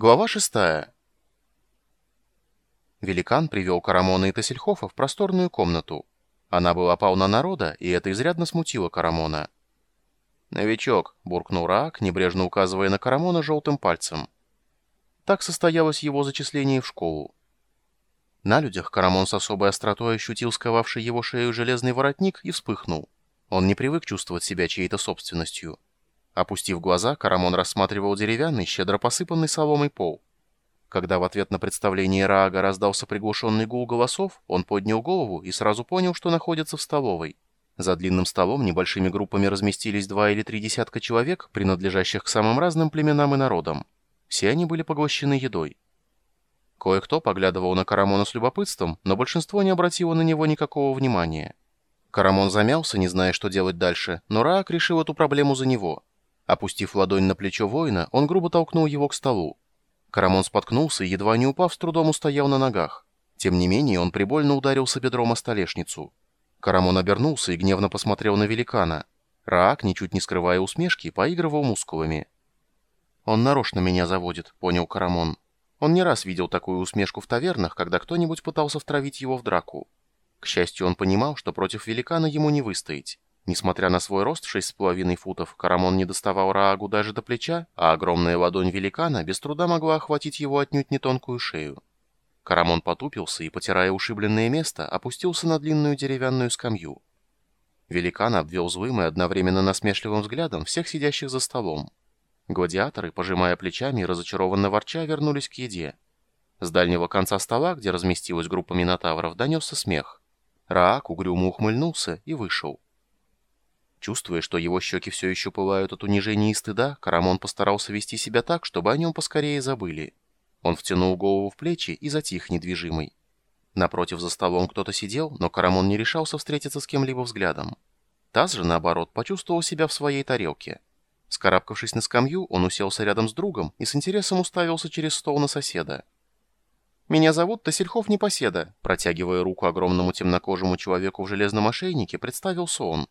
Глава шестая. Великан привел Карамона и Тассельхофа в просторную комнату. Она была полна народа, и это изрядно смутило Карамона. «Новичок», — буркнул Раак, небрежно указывая на Карамона желтым пальцем. Так состоялось его зачисление в школу. На людях Карамон с особой остротой ощутил сковавший его шею железный воротник и вспыхнул. Он не привык чувствовать себя чьей-то собственностью. Опустив глаза, Карамон рассматривал деревянный, щедро посыпанный соломой пол. Когда в ответ на представление Раага раздался приглушенный гул голосов, он поднял голову и сразу понял, что находится в столовой. За длинным столом небольшими группами разместились два или три десятка человек, принадлежащих к самым разным племенам и народам. Все они были поглощены едой. Кое-кто поглядывал на Карамона с любопытством, но большинство не обратило на него никакого внимания. Карамон замялся, не зная, что делать дальше, но Раак решил эту проблему за него – Опустив ладонь на плечо воина, он грубо толкнул его к столу. Карамон споткнулся и, едва не упав, с трудом устоял на ногах. Тем не менее, он прибольно ударился бедром о столешницу. Карамон обернулся и гневно посмотрел на великана. Раак, ничуть не скрывая усмешки, поигрывал мускулами. «Он нарочно меня заводит», — понял Карамон. Он не раз видел такую усмешку в тавернах, когда кто-нибудь пытался втравить его в драку. К счастью, он понимал, что против великана ему не выстоять. Несмотря на свой рост в шесть с половиной футов, Карамон не доставал Раагу даже до плеча, а огромная ладонь великана без труда могла охватить его отнюдь не тонкую шею. Карамон потупился и, потирая ушибленное место, опустился на длинную деревянную скамью. Великан обвел злым и одновременно насмешливым взглядом всех сидящих за столом. Гладиаторы, пожимая плечами и разочарованно ворча, вернулись к еде. С дальнего конца стола, где разместилась группа минотавров, донесся смех. Раак угрюмо ухмыльнулся и вышел. Чувствуя, что его щеки все еще пылают от унижения и стыда, Карамон постарался вести себя так, чтобы о нем поскорее забыли. Он втянул голову в плечи и затих недвижимый. Напротив за столом кто-то сидел, но Карамон не решался встретиться с кем-либо взглядом. Таз же, наоборот, почувствовал себя в своей тарелке. Скарабкавшись на скамью, он уселся рядом с другом и с интересом уставился через стол на соседа. «Меня зовут Тасельхов Непоседа», протягивая руку огромному темнокожему человеку в железном ошейнике, представился он.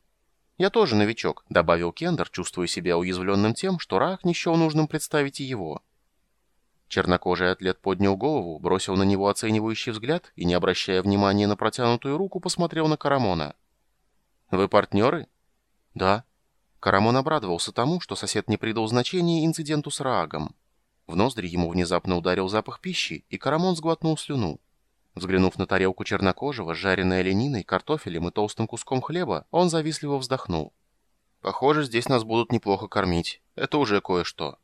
«Я тоже новичок», — добавил Кендер, чувствуя себя уязвленным тем, что Рах не счел нужным представить и его. Чернокожий атлет поднял голову, бросил на него оценивающий взгляд и, не обращая внимания на протянутую руку, посмотрел на Карамона. «Вы партнеры?» «Да». Карамон обрадовался тому, что сосед не придал значения инциденту с Раагом. В ноздри ему внезапно ударил запах пищи, и Карамон сглотнул слюну. Взглянув на тарелку чернокожего, жареной олениной, картофелем и толстым куском хлеба, он завистливо вздохнул. «Похоже, здесь нас будут неплохо кормить. Это уже кое-что».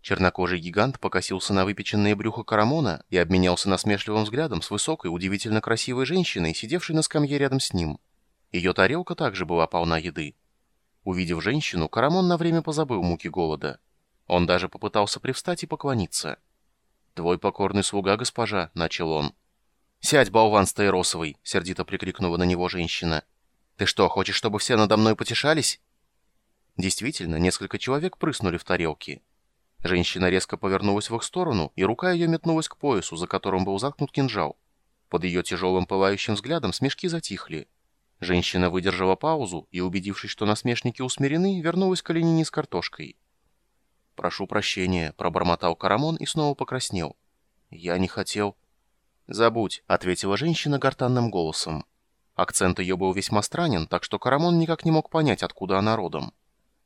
Чернокожий гигант покосился на выпеченное брюхо Карамона и обменялся насмешливым взглядом с высокой, удивительно красивой женщиной, сидевшей на скамье рядом с ним. Ее тарелка также была полна еды. Увидев женщину, Карамон на время позабыл муки голода. Он даже попытался привстать и поклониться. «Твой покорный слуга, госпожа», — начал он. «Сядь, болван стаиросовый!» — сердито прикрикнула на него женщина. «Ты что, хочешь, чтобы все надо мной потешались?» Действительно, несколько человек прыснули в тарелки. Женщина резко повернулась в их сторону, и рука ее метнулась к поясу, за которым был заткнут кинжал. Под ее тяжелым пылающим взглядом смешки затихли. Женщина выдержала паузу и, убедившись, что насмешники усмирены, вернулась к оленине с картошкой. «Прошу прощения», — пробормотал Карамон и снова покраснел. «Я не хотел...» «Забудь», — ответила женщина гортанным голосом. Акцент ее был весьма странен, так что Карамон никак не мог понять, откуда она родом.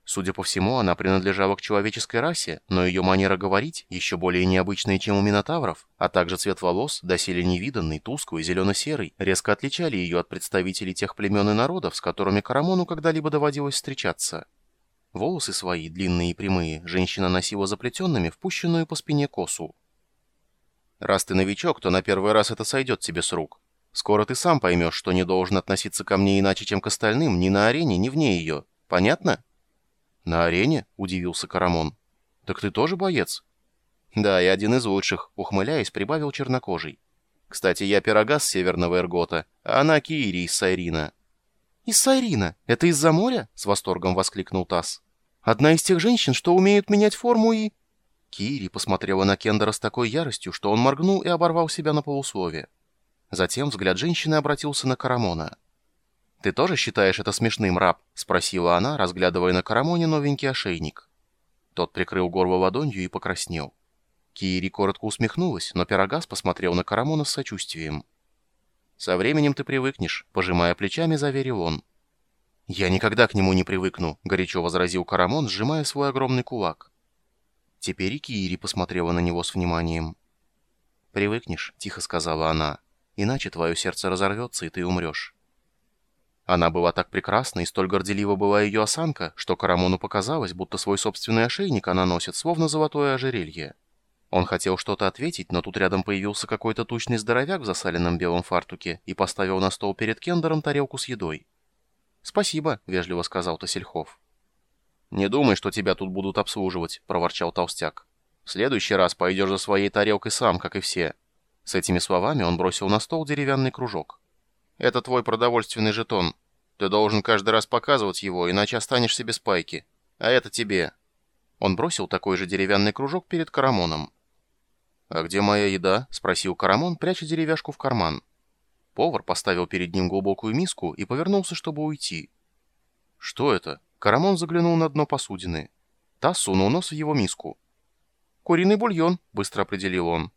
Судя по всему, она принадлежала к человеческой расе, но ее манера говорить, еще более необычная, чем у минотавров, а также цвет волос, доселе невиданный, тусклый, зелено-серый, резко отличали ее от представителей тех племен и народов, с которыми Карамону когда-либо доводилось встречаться. Волосы свои, длинные и прямые, женщина носила заплетенными в пущенную по спине косу. Раз ты новичок, то на первый раз это сойдет тебе с рук. Скоро ты сам поймешь, что не должен относиться ко мне иначе, чем к остальным, ни на арене, ни вне ее. Понятно?» «На арене?» — удивился Карамон. «Так ты тоже боец?» «Да, я один из лучших», — ухмыляясь, прибавил чернокожий. «Кстати, я пирога с северного Эргота, а она Киири из Сайрина». «Из Сайрина? Это из-за моря?» — с восторгом воскликнул Тасс. «Одна из тех женщин, что умеют менять форму и...» Кири посмотрела на Кендера с такой яростью, что он моргнул и оборвал себя на полусловие. Затем взгляд женщины обратился на Карамона. «Ты тоже считаешь это смешным, раб?» — спросила она, разглядывая на Карамоне новенький ошейник. Тот прикрыл горло ладонью и покраснел. Кири коротко усмехнулась, но Пирогас посмотрел на Карамона с сочувствием. «Со временем ты привыкнешь», — пожимая плечами, заверил он. «Я никогда к нему не привыкну», — горячо возразил Карамон, сжимая свой огромный кулак. Теперь и Кири посмотрела на него с вниманием. «Привыкнешь», — тихо сказала она, — «иначе твое сердце разорвется, и ты умрешь». Она была так прекрасна, и столь горделива была ее осанка, что Карамону показалось, будто свой собственный ошейник она носит, словно золотое ожерелье. Он хотел что-то ответить, но тут рядом появился какой-то тучный здоровяк в засаленном белом фартуке и поставил на стол перед Кендером тарелку с едой. «Спасибо», — вежливо сказал Тосельхов. «Не думай, что тебя тут будут обслуживать», — проворчал толстяк. «В следующий раз пойдешь за своей тарелкой сам, как и все». С этими словами он бросил на стол деревянный кружок. «Это твой продовольственный жетон. Ты должен каждый раз показывать его, иначе останешься без пайки. А это тебе». Он бросил такой же деревянный кружок перед Карамоном. «А где моя еда?» — спросил Карамон, пряча деревяшку в карман. Повар поставил перед ним глубокую миску и повернулся, чтобы уйти. «Что это?» Карамон заглянул на дно посудины. Та сунул нос в его миску. «Куриный бульон», — быстро определил он.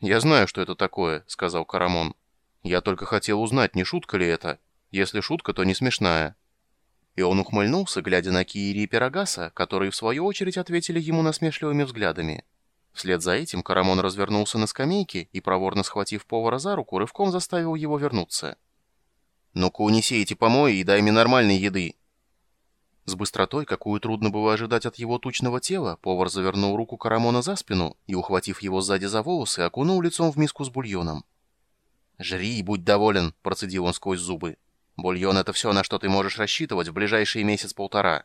«Я знаю, что это такое», — сказал Карамон. «Я только хотел узнать, не шутка ли это. Если шутка, то не смешная». И он ухмыльнулся, глядя на Киири и Пирогаса, которые, в свою очередь, ответили ему насмешливыми взглядами. Вслед за этим Карамон развернулся на скамейке и, проворно схватив повара за руку, рывком заставил его вернуться. «Ну-ка унеси эти помои и дай мне нормальной еды!» С быстротой, какую трудно было ожидать от его тучного тела, повар завернул руку Карамона за спину и, ухватив его сзади за волосы, окунул лицом в миску с бульоном. «Жри и будь доволен», — процедил он сквозь зубы. «Бульон — это все, на что ты можешь рассчитывать в ближайший месяц-полтора».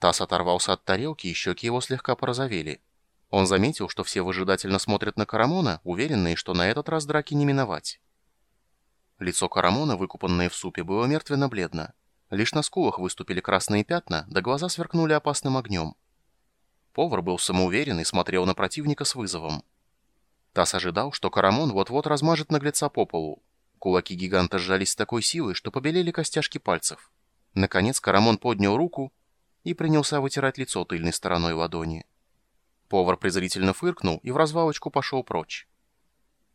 Тасс оторвался от тарелки, и щеки его слегка порозовели. Он заметил, что все выжидательно смотрят на Карамона, уверенные, что на этот раз драки не миновать. Лицо Карамона, выкупанное в супе, было мертвенно-бледно. Лишь на скулах выступили красные пятна, да глаза сверкнули опасным огнем. Повар был самоуверен и смотрел на противника с вызовом. Тасс ожидал, что Карамон вот-вот размажет наглеца по полу. Кулаки гиганта сжались с такой силой, что побелели костяшки пальцев. Наконец Карамон поднял руку и принялся вытирать лицо тыльной стороной ладони. Повар презрительно фыркнул и в развалочку пошел прочь.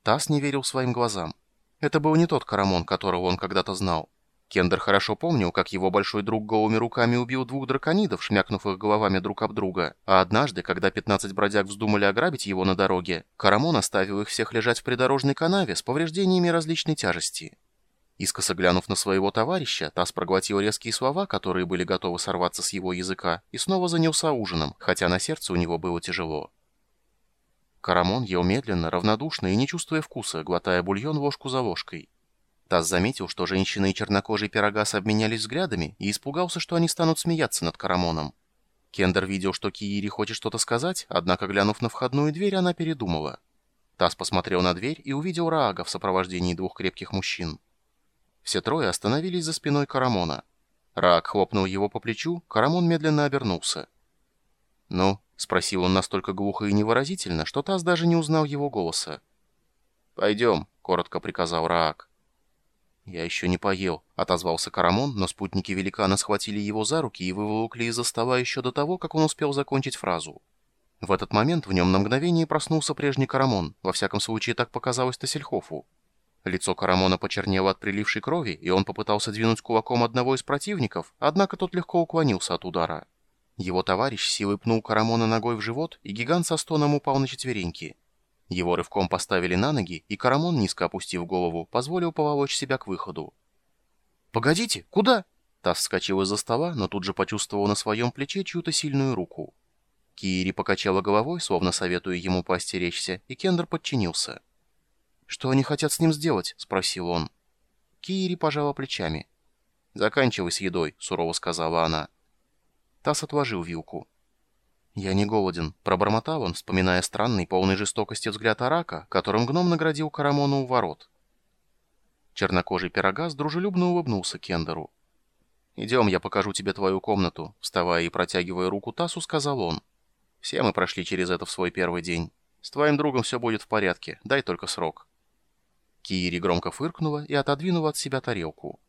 Тасс не верил своим глазам. Это был не тот Карамон, которого он когда-то знал. Кендер хорошо помнил, как его большой друг голыми руками убил двух драконидов, шмякнув их головами друг об друга. А однажды, когда 15 бродяг вздумали ограбить его на дороге, Карамон оставил их всех лежать в придорожной канаве с повреждениями различной тяжести. Искоса глянув на своего товарища, Тасс проглотил резкие слова, которые были готовы сорваться с его языка, и снова занялся ужином, хотя на сердце у него было тяжело. Карамон ел медленно, равнодушно и не чувствуя вкуса, глотая бульон ложку за ложкой. Тасс заметил, что женщины и чернокожий пирогас обменялись взглядами и испугался, что они станут смеяться над Карамоном. Кендер видел, что Киири хочет что-то сказать, однако, глянув на входную дверь, она передумала. Тасс посмотрел на дверь и увидел Раага в сопровождении двух крепких мужчин. Все трое остановились за спиной Карамона. Раак хлопнул его по плечу, Карамон медленно обернулся. «Ну?» — спросил он настолько глухо и невыразительно, что Таз даже не узнал его голоса. «Пойдем», — коротко приказал Раак. «Я еще не поел», — отозвался Карамон, но спутники великана схватили его за руки и выволокли из-за стола еще до того, как он успел закончить фразу. В этот момент в нем на мгновение проснулся прежний Карамон, во всяком случае так показалось Тассельхофу. Лицо Карамона почернело от прилившей крови, и он попытался двинуть кулаком одного из противников, однако тот легко уклонился от удара. Его товарищ силой пнул Карамона ногой в живот, и гигант со стоном упал на четвереньки. Его рывком поставили на ноги, и Карамон, низко опустив голову, позволил поволочь себя к выходу. «Погодите, куда?» Тасс вскочил из-за стола, но тут же почувствовал на своем плече чью-то сильную руку. Кири покачала головой, словно советуя ему поостеречься, и Кендер подчинился. «Что они хотят с ним сделать?» — спросил он. Кири пожала плечами. «Заканчивай с едой», — сурово сказала она. Тасс отложил вилку. «Я не голоден», — пробормотал он, вспоминая странный, полный жестокости взгляд Арака, которым гном наградил Карамону у ворот. Чернокожий пирогаз дружелюбно улыбнулся Кендеру. «Идем, я покажу тебе твою комнату», — вставая и протягивая руку Тасу, сказал он. «Все мы прошли через это в свой первый день. С твоим другом все будет в порядке, дай только срок». Киири громко фыркнула и отодвинула от себя тарелку.